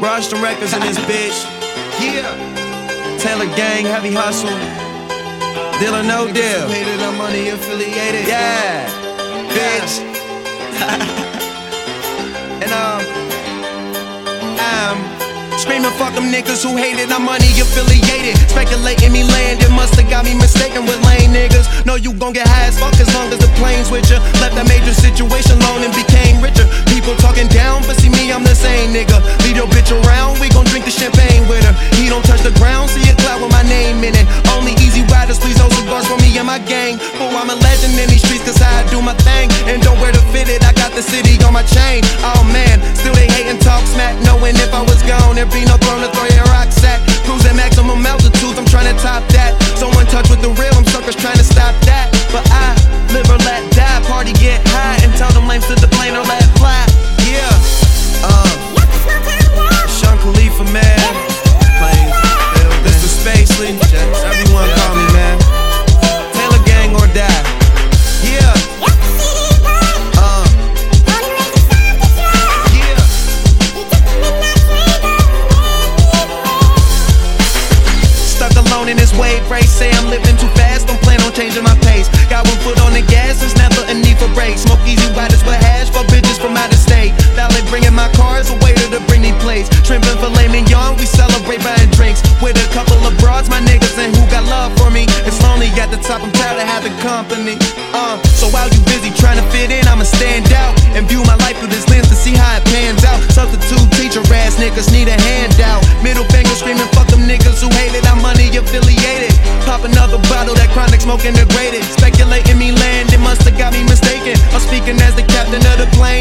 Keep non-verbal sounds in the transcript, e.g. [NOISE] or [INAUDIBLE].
Rostrum Records in this bitch. Yeah. Taylor Gang, Heavy Hustle. Dealer No Deal. Hated on money affiliated. Yeah. Bitch. [LAUGHS] and um, I'm screaming fuck them niggas who hated I'm money affiliated. Speculating me land, it musta got me mistaken with lame niggas. Know you gon' get high as fuck as long as the nigga. Leave your bitch around, we gon' drink the champagne with her. He don't touch the ground, see a cloud with my name in it. Only easy riders, please hold cigars for me and my gang. Fool, I'm a legend in these streets, cause I do my thing. And don't wear the Everyone call me, man. Taylor Gang or die. Yeah, uh, yeah. Stuck alone in this wave race. Say I'm living too fast, don't plan on changing my pace. Got one foot on the gas, never a need for for bitches from out of state. Bringing my to filet mignon, we celebrate buying drinks. With a couple you busy trying to fit in, I'ma stand out and view my life through this lens to see how it pans out. Substitute teacher ass niggas need a handout. Middle finger screaming, fuck them niggas who hated. I'm money affiliated. Pop another bottle, that chronic smoke integrated. Speculating me land, it must have got me mistaken. I'm speaking as the captain of the plane.